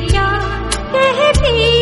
क्या कहती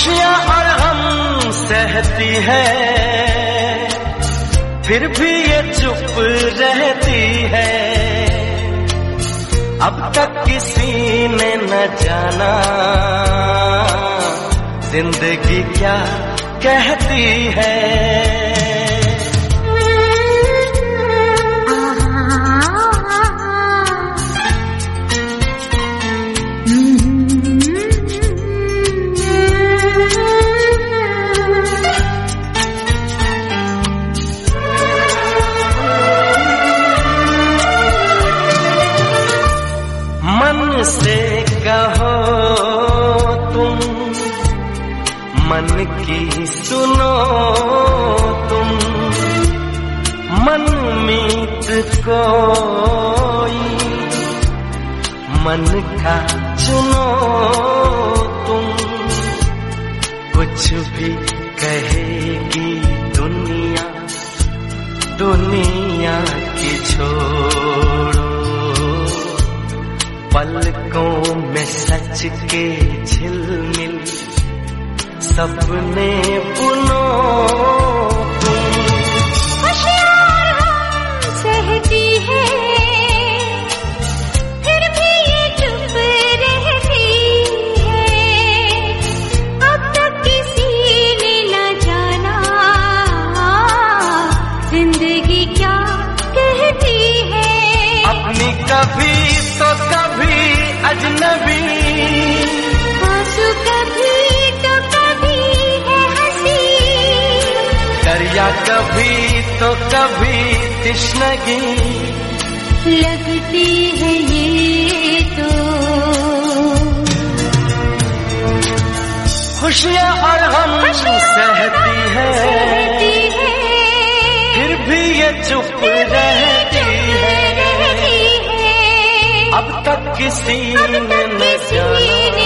खुशियाँ और हम सहती है। फिर भी ये चुप रहती है। अब तक किसी ने न जाना। ज़िंदगी क्या कहती है? की सुनो तुम, मन मीत कोई। मन का चुनो तुम, कुछ भी कहेगी दुनिया दुनिया की छोड़ो। पलकों में सच के झिलमिल सपने बुनो है फिर भी चुप रहती है अब तक किसी ने न जाना। ज़िंदगी क्या कहती है कभी तो कभी अजनबी। कभी तो कभी तिश्नगी। लगती है ये तो। खुशियाँ और हम सहती है। फिर भी ये चुप रहती है। अब तक किसी ने न जाना ने